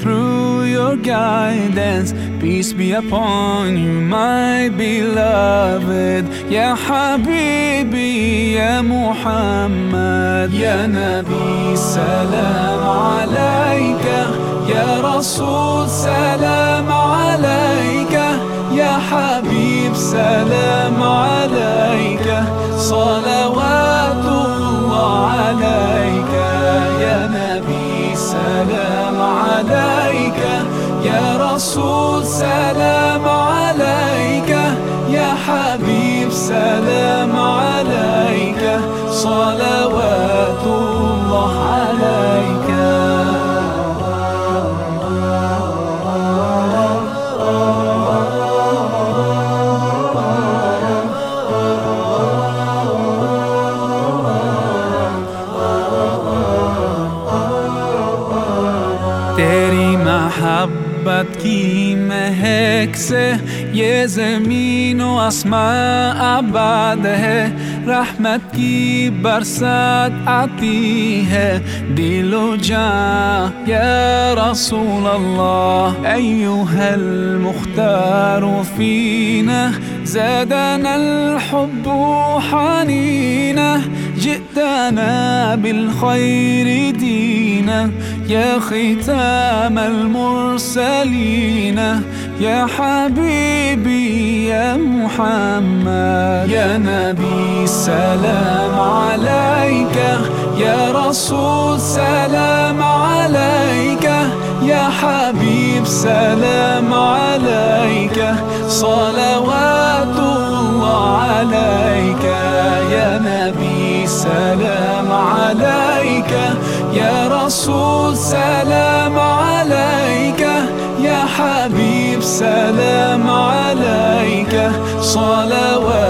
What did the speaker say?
through your guidance Peace be upon you my beloved Ya Habibi ya Muhammad Ya Nabi salam alayka Ya Rasul salam alayka Ya Habib salam alayka صلوات يا رسول سلام محبت کی مہک سے یہ زمین و آسمان آباد ہے رحمت کی برسات آتی ہے دل و جان یا رسول اللہ ایوہ المختار فینا زادنا الحب حنینا. جئتنا بالخير دينا يا ختام المرسلين يا حبيبي يا محمد يا نبي سلام عليك يا رسول سلام عليك يا حبيب سلام عليك. صلوات يا رسول سلام عليك يا حبيب سلام عليك صلوات